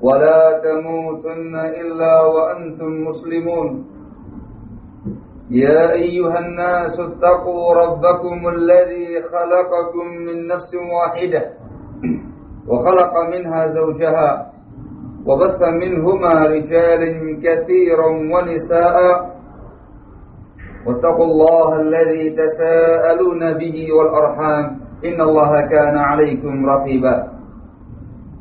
ولا تموتن إلا وأنتم مسلمون. يا أيها الناس اتقوا ربكم الذي خلقكم من نفس واحدة وخلق منها زوجها وبث منهما رجالا كثيرا ونساء. واتقوا الله الذي تساءلون به والأرحام إن الله كان عليكم رقيبا.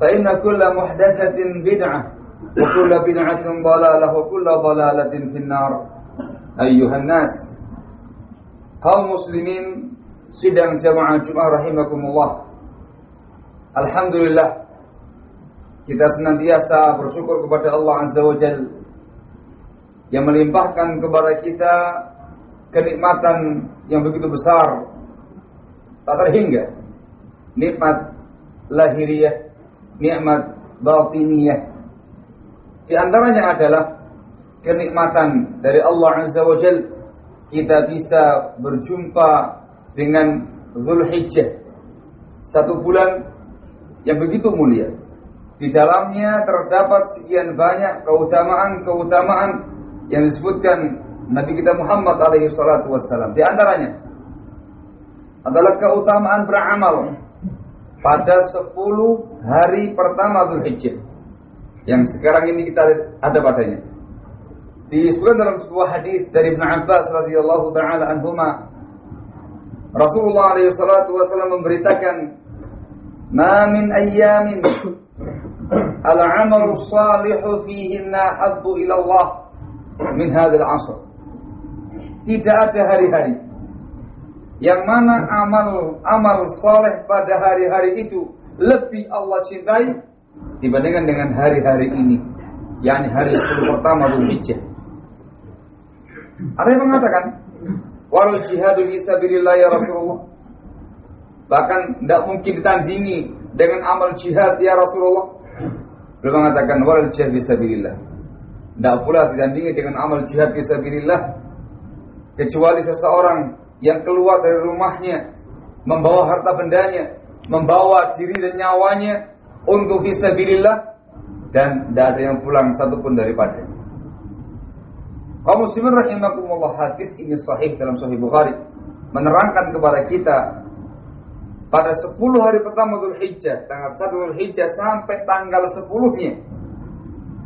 فإن كل محدثة بدعة وكل بدعة ضلالة وكل ضلالة في النار أيها الناس kaum muslimin sidang jamaah Jumat rahimakumullah Alhamdulillah kita senantiasa bersyukur kepada Allah Azza wa Jalla yang melimpahkan kepada kita kenikmatan yang begitu besar tak terhingga nikmat lahiriah nikmat batiniyah. Di antaranya adalah kenikmatan dari Allah Azza wa Jal. Kita bisa berjumpa dengan Zulhijjah satu bulan yang begitu mulia. Di dalamnya terdapat sekian banyak keutamaan-keutamaan yang disebutkan Nabi kita Muhammad alaihi salatu wassalam. Di antaranya adalah keutamaan beramal pada 10 hari pertama Zulhijjah yang sekarang ini kita ada padanya. Disebutkan dalam sebuah hadis dari Ibn Abbas radhiyallahu taala anhuma Rasulullah alaihi salatu wasallam memberitakan ma min ayyamin al-amalu salihu fihinna habbu ila Allah min hadzal asr. Tidak ada hari-hari yang mana amal amal soleh pada hari-hari itu lebih Allah cintai dibandingkan dengan hari-hari ini, yakni hari 10 pertama Dzulhijjah. Ada yang mengatakan, "Walau jihadu fi sabilillah ya Rasulullah." Bahkan tidak mungkin ditandingi dengan amal jihad ya Rasulullah. Beliau mengatakan, "Walau jihad fi sabilillah." Tidak pula ditandingi dengan amal jihad fi sabilillah kecuali seseorang yang keluar dari rumahnya membawa harta bendanya, membawa diri dan nyawanya untuk fisabilillah dan tidak ada yang pulang satupun daripada. Kaum muslimin rahimakumullah hadis ini sahih dalam sahih Bukhari menerangkan kepada kita pada 10 hari pertama Dhul Hijjah tanggal 1 Dhul Hijjah sampai tanggal 10-nya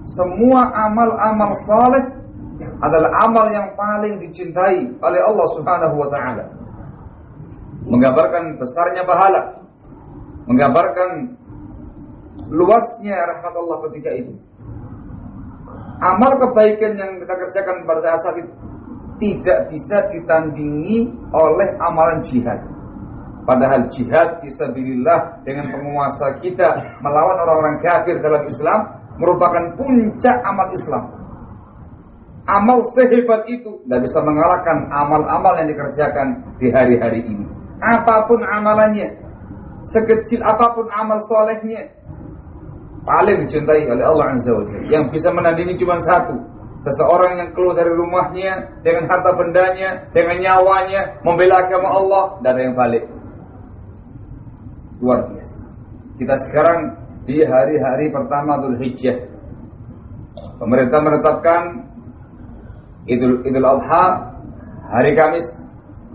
semua amal-amal saleh adalah amal yang paling dicintai oleh Allah Subhanahu wa taala. Menggambarkan besarnya pahala, menggambarkan luasnya rahmat Allah ketika itu. Amal kebaikan yang kita kerjakan pada saat itu tidak bisa ditandingi oleh amalan jihad. Padahal jihad fisabilillah dengan penguasa kita melawan orang-orang kafir dalam Islam merupakan puncak amal Islam amal sehebat itu tidak bisa mengalahkan amal-amal yang dikerjakan di hari-hari ini. Apa pun amalannya, sekecil apa pun amal solehnya, paling dicintai oleh Allah Azza wa Yang bisa menandingi cuma satu, seseorang yang keluar dari rumahnya dengan harta bendanya, dengan nyawanya, membela agama Allah, dan yang balik. Luar biasa. Kita sekarang di hari-hari pertama Dhul Hijjah. Pemerintah menetapkan Idul Idul Adha hari Kamis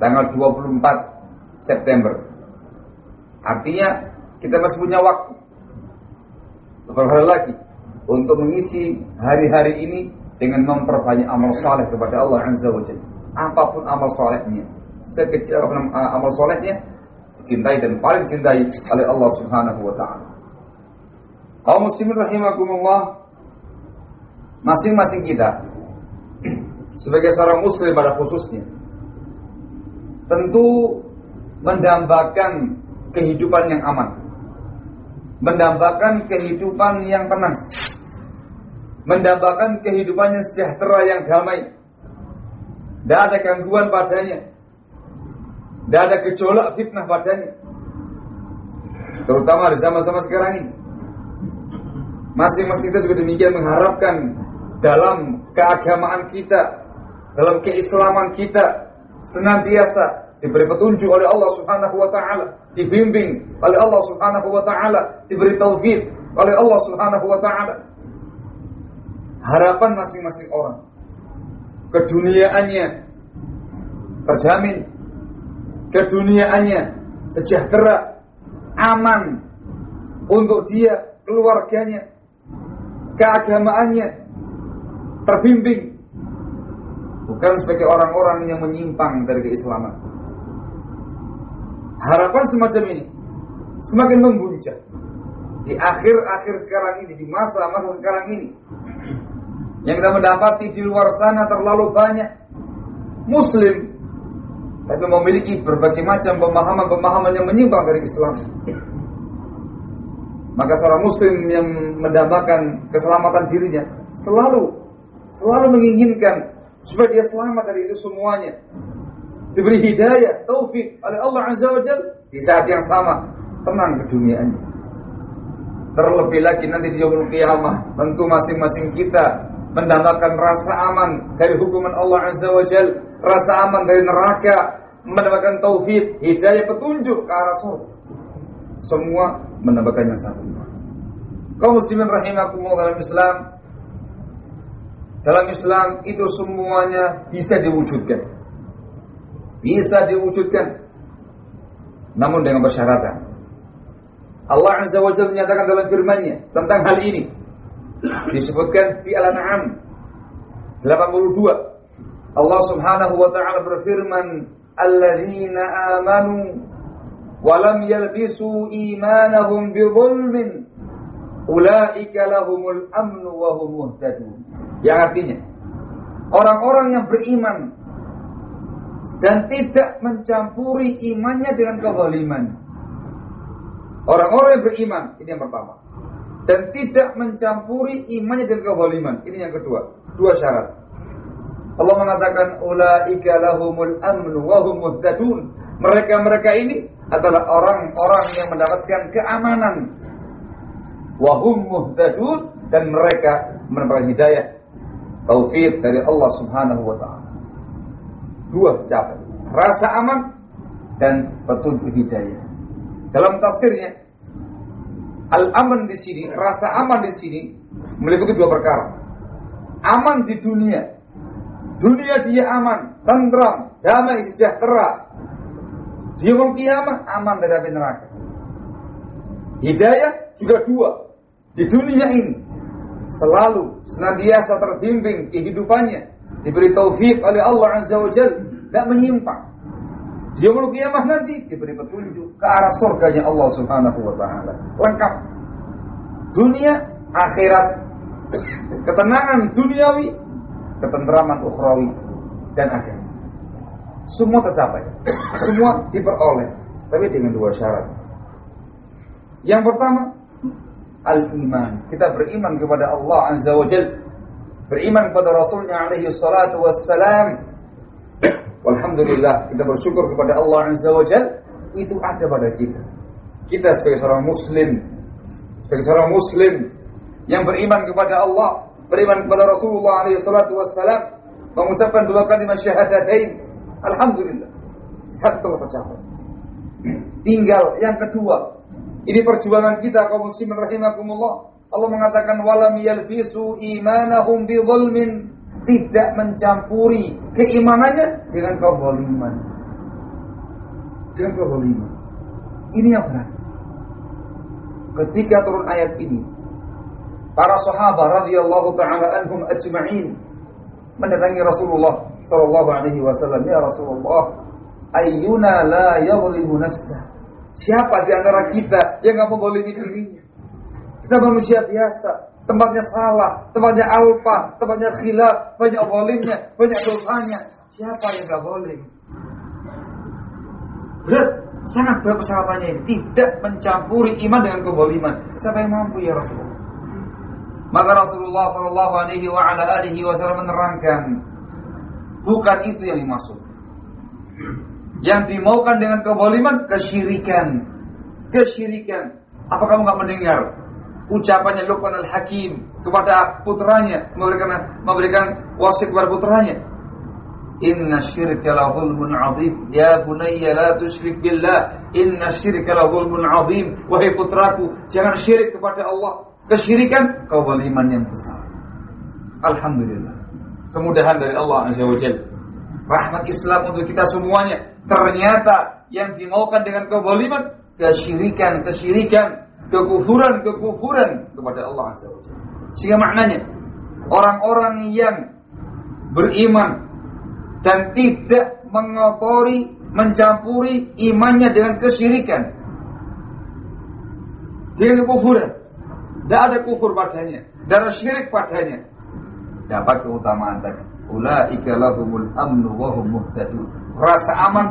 tanggal 24 September. Artinya kita masih punya waktu beberapa hari lagi untuk mengisi hari-hari ini dengan memperbanyak amal soleh kepada Allah Azza wa. Apa pun amal solehnya, sekecil apa pun amal solehnya, dicintai dan paling dicintai oleh Allah Subhanahu wa taala. Kaum muslimin rahimakumullah, masing-masing kita sebagai seorang muslim pada khususnya tentu mendambakan kehidupan yang aman. Mendambakan kehidupan yang tenang mendambakan kehidupannya sejahtera yang damai. Tidak ada gangguan padanya. Tidak ada gejolak fitnah padanya. Terutama di zaman-zaman sekarang ini. Masing-masing kita juga demikian mengharapkan dalam keagamaan kita, dalam keislaman kita, senantiasa diberi petunjuk oleh Allah Subhanahu wa taala, dibimbing oleh Allah Subhanahu wa taala, diberi taufik oleh Allah Subhanahu wa taala harapan masing-masing orang. Keduniaannya terjamin, keduniaannya sejahtera, aman untuk dia, keluarganya, keagamaannya terbimbing. Bukan sebagai orang-orang yang menyimpang dari keislaman. Harapan semacam ini semakin membuncah di akhir-akhir sekarang ini, di masa-masa sekarang ini, yang kita mendapati di luar sana terlalu banyak muslim tapi memiliki berbagai macam pemahaman-pemahaman yang menyimpang dari Islam. Maka seorang muslim yang mendambakan keselamatan dirinya selalu selalu menginginkan supaya dia selamat dari itu semuanya. Diberi hidayah, taufik oleh Allah Azza wa Jalla di saat yang sama tenang keduniaannya. Terlebih lagi nanti di yaumul kiamah tentu masing-masing kita mendapatkan rasa aman dari hukuman Allah Azza wa Jal, rasa aman dari neraka, mendapatkan taufik, hidayah petunjuk ke arah surga. Semua mendapatkannya satu. Kau muslimin rahimakumullah dalam Islam dalam Islam itu semuanya bisa diwujudkan. Bisa diwujudkan. Namun dengan persyaratan. Allah Azza wa Jalla menyatakan dalam firman-Nya tentang hal ini disebutkan di Al-An'am 82 Allah Subhanahu wa taala berfirman alladzina amanu wa lam yalbisu imanahum bidzulmin ulaika lahumul amnu wa hum yang artinya orang-orang yang beriman dan tidak mencampuri imannya dengan kezaliman orang-orang yang beriman ini yang pertama dan tidak mencampuri imannya dengan kezaliman. Ini yang kedua. Dua syarat. Allah mengatakan ulaika lahumul amnu wa hum. Mereka-mereka ini adalah orang-orang yang mendapatkan keamanan. Wa hum muhtadun dan mereka mendapatkan hidayah taufik dari Allah Subhanahu wa taala. Dua capai. Rasa aman dan petunjuk hidayah. Dalam tafsirnya Al-aman di sini, rasa aman di sini meliputi dua perkara. Aman di dunia. Dunia dia aman, tentram, damai, sejahtera. Mau kiamat aman dari api neraka. Hidayah juga dua. Di dunia ini selalu senantiasa terbimbing kehidupannya, diberi taufik oleh Allah Azza wa Jalla, tidak menyimpang. Dia mau kiamat nanti diberi petunjuk ke arah surganya Allah Subhanahu wa taala. Lengkap. Dunia, akhirat, ketenangan duniawi, ketentraman ukhrawi dan akhir. Semua tercapai. Semua diperoleh, tapi dengan dua syarat. Yang pertama, al-iman. Kita beriman kepada Allah Azza wa Jalla. Beriman kepada Rasulnya alaihi salatu wassalam Alhamdulillah kita bersyukur kepada Allah Azza wa Jal itu ada pada kita. Kita sebagai seorang muslim, sebagai seorang muslim yang beriman kepada Allah, beriman kepada Rasulullah alaihi salatu wassalam, mengucapkan dua kalimat syahadatain. Alhamdulillah. Satu telah tercapai. Tinggal yang kedua. Ini perjuangan kita kaum muslimin rahimakumullah. Allah mengatakan walam yalbisu imanahum bi zulmin tidak mencampuri keimanannya dengan kezaliman. Dengan kezaliman. Ini yang benar. Ketika turun ayat ini, para sahabat radhiyallahu taala anhum ajma'in mendatangi Rasulullah sallallahu alaihi wasallam, "Ya Rasulullah, ayyuna la yadhlimu nafsah?" Siapa di antara kita yang enggak membolimi dirinya? Kita manusia biasa, tempatnya salah, tempatnya alfa, tempatnya khilaf, banyak bolimnya, banyak dosanya. Siapa yang enggak boleh? Berat, sangat berat persyaratannya ini. Tidak mencampuri iman dengan keboliman. Siapa yang mampu ya Rasulullah? Maka Rasulullah Shallallahu Alaihi Wasallam menerangkan, bukan itu yang dimaksud. Yang dimaukan dengan keboliman kesyirikan, kesyirikan. Apa kamu nggak mendengar ucapannya Luqman al Hakim kepada putranya memberikan memberikan wasiat kepada putranya? Inna syirka la zulmun azim Ya bunayya la tusyrik billah Inna syirka la zulmun azim Wahai putraku Jangan syirik kepada Allah Kesyirikan kezaliman yang besar. Alhamdulillah. Kemudahan dari Allah Azza wa Jalla. Rahmat Islam untuk kita semuanya. Ternyata yang dimaukan dengan kezaliman kesyirikan, kesyirikan, kekufuran, kekufuran kepada Allah Azza wa. Sehingga maknanya orang-orang yang beriman dan tidak mengotori, mencampuri imannya dengan kesyirikan, dengan kekufuran, tidak ada kufur padanya, tidak ada syirik padanya. Dapat keutamaan tadi. Ulaika lahumul amnu wa hum muhtadun. Rasa aman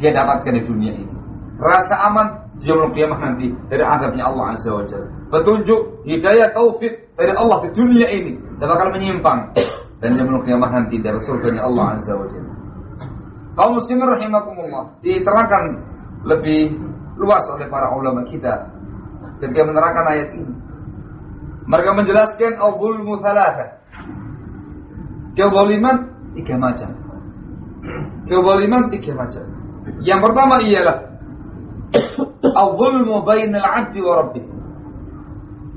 dia dapatkan di dunia ini. Rasa aman dia kiamat nanti dari azabnya Allah Azza wa. Petunjuk, hidayah, taufik dari Allah di dunia ini tidak bakal menyimpang dan dia kiamat nanti dari surganya Allah Azza wa Jalla. Kaum muslimin rahimakumullah diterangkan lebih luas oleh para ulama kita ketika menerangkan ayat ini. Mereka menjelaskan al-zulmu thalatha. Kezaliman tiga macam. Kezaliman tiga macam. Yang pertama ialah al-zulmu bainal 'abdi wa rabbih.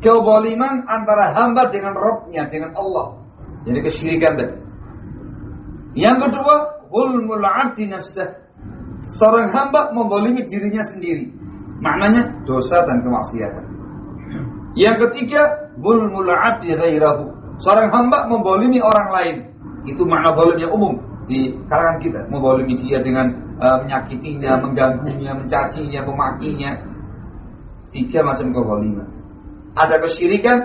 Kezaliman antara hamba dengan Rabbnya, dengan Allah. Jadi kesyirikan tadi. Yang kedua, zulmul 'abdi nafsah. Seorang hamba membolimi dirinya sendiri. Maknanya dosa dan kemaksiatan. Yang ketiga, zulmul abdi ghairahu. Seorang hamba membolimi orang lain. Itu makna zalim yang umum di kalangan kita. Membolimi dia dengan uh, menyakitinya, mengganggunya, mencacinya, memakinya. Tiga macam kezaliman. Ada kesyirikan,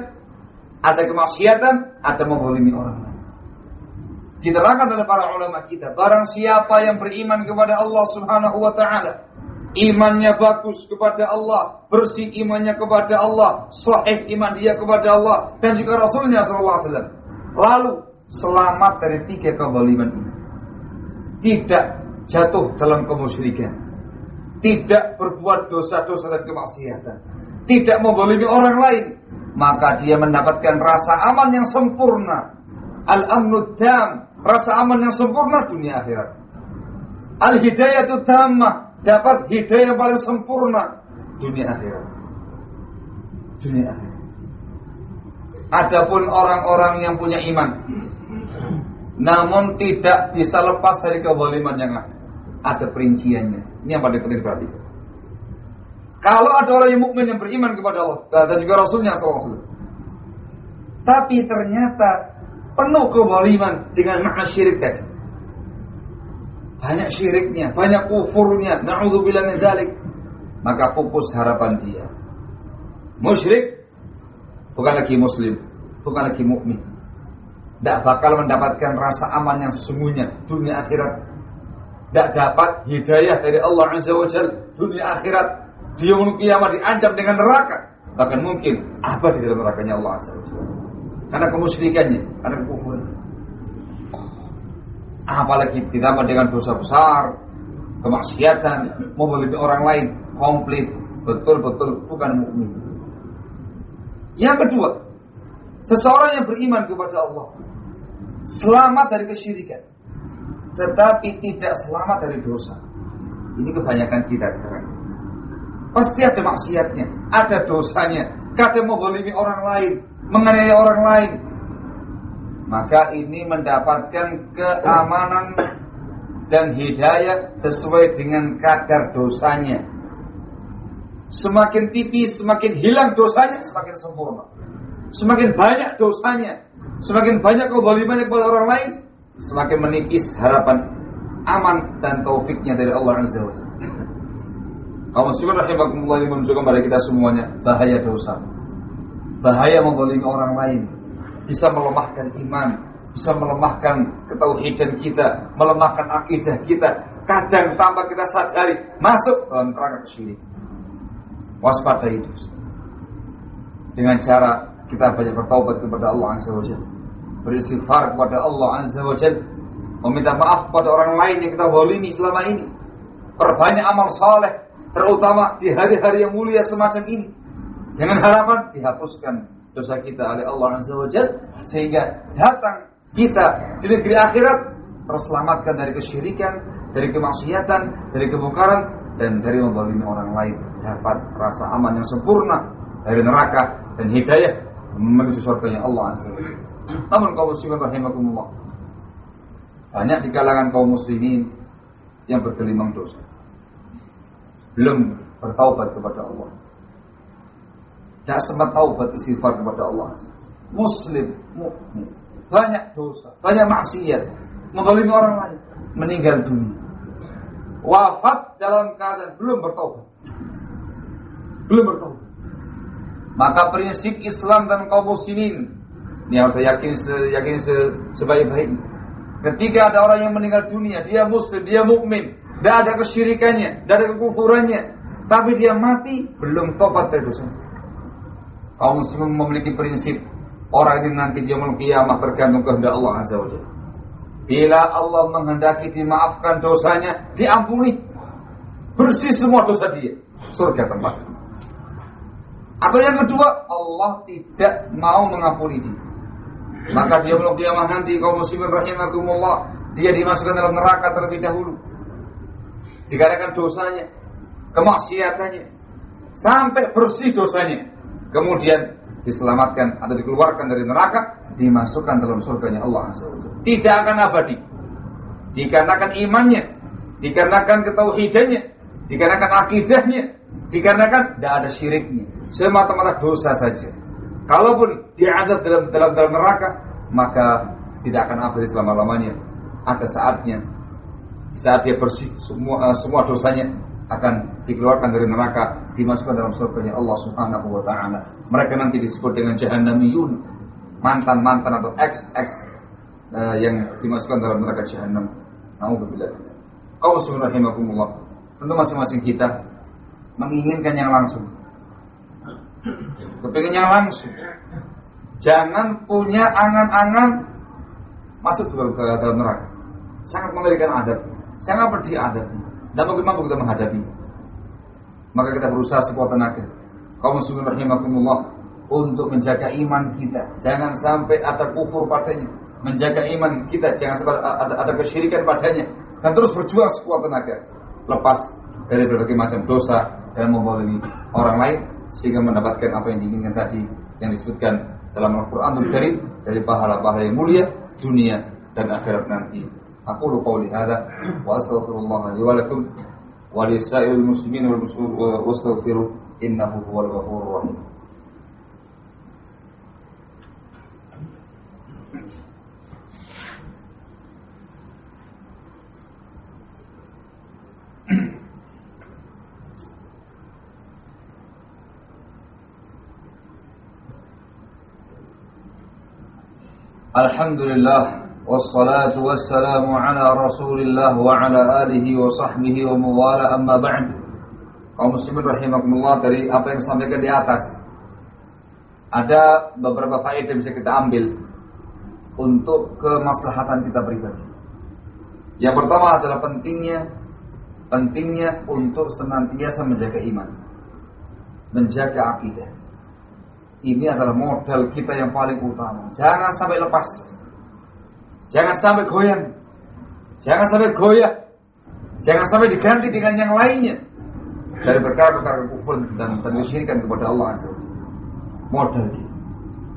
ada kemaksiatan, ada membolimi orang lain. Diterangkan oleh para ulama kita, barang siapa yang beriman kepada Allah Subhanahu wa taala, imannya bagus kepada Allah, bersih imannya kepada Allah, sahih iman dia kepada Allah dan juga Rasulnya SAW. Lalu selamat dari tiga kezaliman ini. Tidak jatuh dalam kemusyrikan. Tidak berbuat dosa-dosa dan kemaksiatan. Tidak membolimi orang lain. Maka dia mendapatkan rasa aman yang sempurna. Al-amnu tam. Rasa aman yang sempurna dunia akhirat. Al-hidayatu tamah dapat hidayah paling sempurna dunia akhirat. Dunia akhirat. Adapun orang-orang yang punya iman namun tidak bisa lepas dari kezaliman yang ada. Ada perinciannya. Ini yang paling penting berarti. Kalau ada orang yang mukmin yang beriman kepada Allah dan juga Rasulnya SAW. Tapi ternyata penuh kezaliman dengan makna syirik tadi banyak syiriknya, banyak kufurnya, na'udzubillah min dzalik. Maka pupus harapan dia. Musyrik bukan lagi muslim, bukan lagi mukmin. Tidak bakal mendapatkan rasa aman yang sesungguhnya dunia akhirat. Tidak dapat hidayah dari Allah Azza wa Jal dunia akhirat. Dia kiamat diancam dengan neraka. Bahkan mungkin apa di dalam nerakanya Allah Azza wa. Karena kemusyrikannya, karena kekufuran apalagi ditambah dengan dosa besar, kemaksiatan, memiliki orang lain, komplit, betul-betul bukan mukmin. Yang kedua, seseorang yang beriman kepada Allah selamat dari kesyirikan, tetapi tidak selamat dari dosa. Ini kebanyakan kita sekarang. Pasti ada maksiatnya, ada dosanya, kadang membolimi orang lain, menganiaya orang lain, maka ini mendapatkan keamanan dan hidayah sesuai dengan kadar dosanya. Semakin tipis, semakin hilang dosanya, semakin sempurna. Semakin banyak dosanya, semakin banyak kezalimannya kepada orang lain, semakin menipis harapan aman dan taufiknya dari Allah Azza wa. Kaum muslimin rahimakumullah yang menunjukkan kepada kita semuanya bahaya dosa. Bahaya membolimi orang lain. Bisa melemahkan iman, bisa melemahkan ketauhidan kita, melemahkan akidah kita. Kadang tanpa kita sadari masuk dalam kerangka kesyirik. Waspada itu. Dengan cara kita banyak bertaubat kepada Allah Azza wa. Beristighfar kepada Allah Azza wa. Meminta maaf kepada orang lain yang kita bolimi selama ini. Perbanyak amal saleh terutama di hari-hari yang mulia semacam ini dengan harapan dihapuskan dosa kita oleh Allah Azza wa sehingga datang kita di negeri akhirat terselamatkan dari kesyirikan, dari kemaksiatan, dari kemungkaran dan dari membalimi orang lain dapat rasa aman yang sempurna dari neraka dan hidayah menuju surganya Allah Azza Namun kaum muslimin rahimakumullah banyak di kalangan kaum muslimin yang bergelimang dosa belum bertaubat kepada Allah. Tidak sempat taubat istighfar kepada Allah. Muslim, banyak dosa, banyak maksiat, mengolimi orang lain, meninggal dunia. Wafat dalam keadaan belum bertaubat. Belum bertaubat. Maka prinsip Islam dan kaum muslimin ini harus yakin yakin sebaik-baiknya. Ketika ada orang yang meninggal dunia, dia muslim, dia mukmin, tidak ada kesyirikannya, tidak ada kekufurannya. Tapi dia mati belum tobat dari dosa. Kaum muslim memiliki prinsip orang ini nanti dia kiamat tergantung kehendak Allah Azza wa Bila Allah menghendaki dimaafkan dosanya, diampuni. Bersih semua dosa dia. Surga tempat. Atau yang kedua, Allah tidak mau mengampuni dia. Maka dia belum kiamat nanti kaum muslimin rahimakumullah, dia dimasukkan dalam neraka terlebih dahulu dikarenakan dosanya, kemaksiatannya, sampai bersih dosanya. Kemudian diselamatkan atau dikeluarkan dari neraka, dimasukkan dalam surganya Allah Tidak akan abadi. Dikarenakan imannya, dikarenakan ketauhidannya, dikarenakan akidahnya, dikarenakan tidak ada syiriknya. Semata-mata dosa saja. Kalaupun dia ada dalam, dalam dalam neraka, maka tidak akan abadi selama-lamanya. Ada saatnya saat dia bersih semua uh, semua dosanya akan dikeluarkan dari neraka dimasukkan dalam surga Allah Subhanahu wa taala. Mereka nanti disebut dengan jahannamiyun, mantan-mantan atau ex-ex uh, yang dimasukkan dalam neraka jahanam. Nauzubillah. Muslimin rahimakumullah. Tentu masing-masing kita menginginkan yang langsung. Kepingin yang langsung. Jangan punya angan-angan masuk ke dalam neraka. Sangat mengerikan adab. Sangat pedih adabnya. Dan mungkin mampu kita menghadapi. Maka kita berusaha sekuat tenaga. Kaum muslimin rahimakumullah untuk menjaga iman kita. Jangan sampai ada kufur padanya. Menjaga iman kita, jangan sampai ada, ada kesyirikan padanya. Dan terus berjuang sekuat tenaga. Lepas dari berbagai macam dosa dan membalimi orang lain sehingga mendapatkan apa yang diinginkan tadi yang disebutkan dalam Al-Quran dari dari pahala-pahala yang mulia dunia dan akhirat nanti. Aku lupa oleh ada wa astaghfirullah li wa lakum wa muslimin wal muslimin wa astaghfiru innahu huwal. الحمد لله والصلاة والسلام على رسول الله وعلى آله وصحبه وموالا أما بعد kaum muslimin rahimakumullah dari apa yang disampaikan di atas ada beberapa faedah yang bisa kita ambil untuk kemaslahatan kita pribadi. Yang pertama adalah pentingnya pentingnya untuk senantiasa menjaga iman, menjaga akidah. Ini adalah modal kita yang paling utama. Jangan sampai lepas. Jangan sampai goyang. Jangan sampai goyah. Jangan sampai diganti dengan yang lainnya. Dari perkara-perkara kufur dan kesyirikan kepada Allah Azza Modal kita.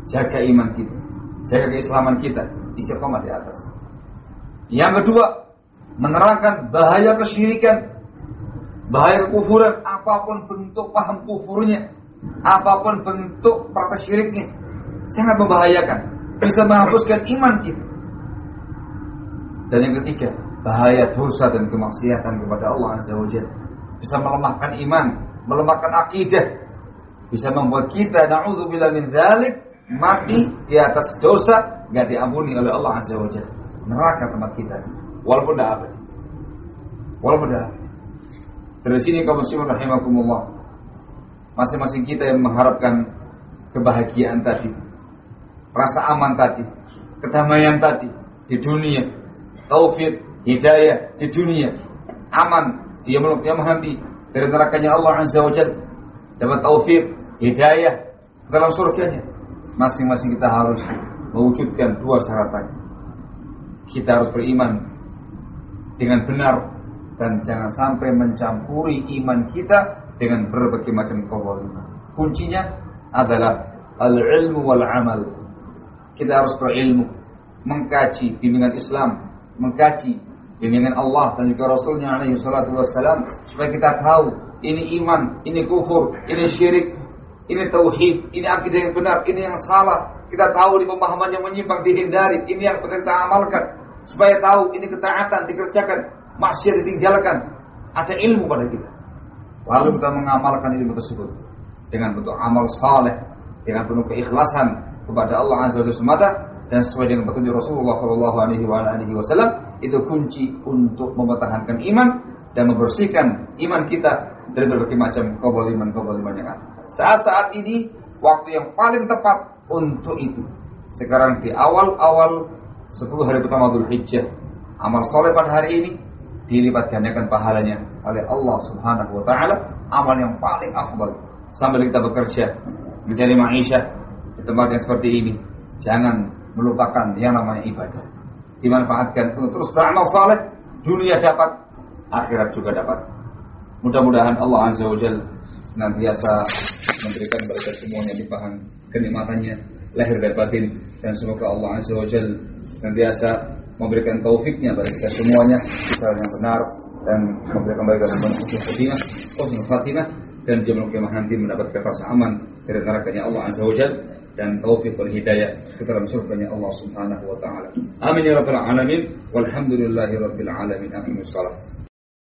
Jaga iman kita. Jaga keislaman kita. Istiqomah di atas. Yang kedua, menerangkan bahaya kesyirikan. Bahaya kekufuran. Apa pun bentuk paham kufurnya. Apa pun bentuk praktek syiriknya. sangat membahayakan, bisa menghapuskan iman kita. Dan yang ketiga, bahaya dosa dan kemaksiatan kepada Allah Azza wa Jalla bisa melemahkan iman, melemahkan akidah, bisa membuat kita naudzubillah min dzalik mati di atas dosa nggak diampuni oleh Allah Azza wa Jalla. Neraka tempat kita. Walaupun dah apa. Walaupun dah Dari sini kaum muslimin rahimakumullah. Masing-masing kita yang mengharapkan kebahagiaan tadi, rasa aman tadi, kedamaian tadi di dunia, taufik, hidayah di dunia, aman, dia dia menghenti dari nerakanya Allah Azza wa dapat taufik, hidayah dalam surganya. Masing-masing kita harus mewujudkan dua syarat tadi. Kita harus beriman dengan benar dan jangan sampai mencampuri iman kita dengan berbagai macam kezaliman. Kuncinya adalah al-ilmu wal amal. Kita harus berilmu, mengkaji bimbingan Islam, mengkaji bimbingan Allah dan juga Rasulnya alaihi salatu wassalam supaya kita tahu ini iman, ini kufur, ini syirik, ini tauhid, ini akidah yang benar, ini yang salah. Kita tahu di pemahaman yang menyimpang dihindari, ini yang perlu kita amalkan supaya tahu ini ketaatan dikerjakan, maksiat ditinggalkan. Ada ilmu pada kita. Lalu kita mengamalkan ilmu tersebut dengan bentuk amal saleh, dengan penuh keikhlasan kepada Allah Azza wa semata dan sesuai dengan petunjuk Rasulullah Shallallahu Alaihi Wasallam itu kunci untuk mempertahankan iman dan membersihkan iman kita dari berbagai macam kebaliman-kebaliman yang ada. Saat-saat ini waktu yang paling tepat untuk itu. Sekarang di awal-awal 10 hari pertama Dhul Hijjah, amal soleh pada hari ini dilipat gandakan pahalanya oleh Allah Subhanahu wa taala, amal yang paling afdal. Sambil kita bekerja menjadi maisha di tempat yang seperti ini, jangan melupakan yang namanya ibadah. Dimanfaatkan untuk terus beramal saleh, dunia dapat, akhirat juga dapat. Mudah-mudahan Allah Azza wa Jalla senantiasa memberikan berkat semuanya limpahan kenikmatannya lahir dan batin dan semoga Allah Azza wa Jalla senantiasa memberikan taufiknya bagi kita semuanya kita yang benar dan bagi kita semuanya husnul khatimah husnul khatimah dan jumlah kemah nanti mendapatkan rasa aman dari nerakanya Allah Azza wa dan taufik wal hidayah ke dalam surganya Allah Subhanahu wa taala. Amin ya rabbal alamin. Walhamdulillahi rabbil alamin. Amin.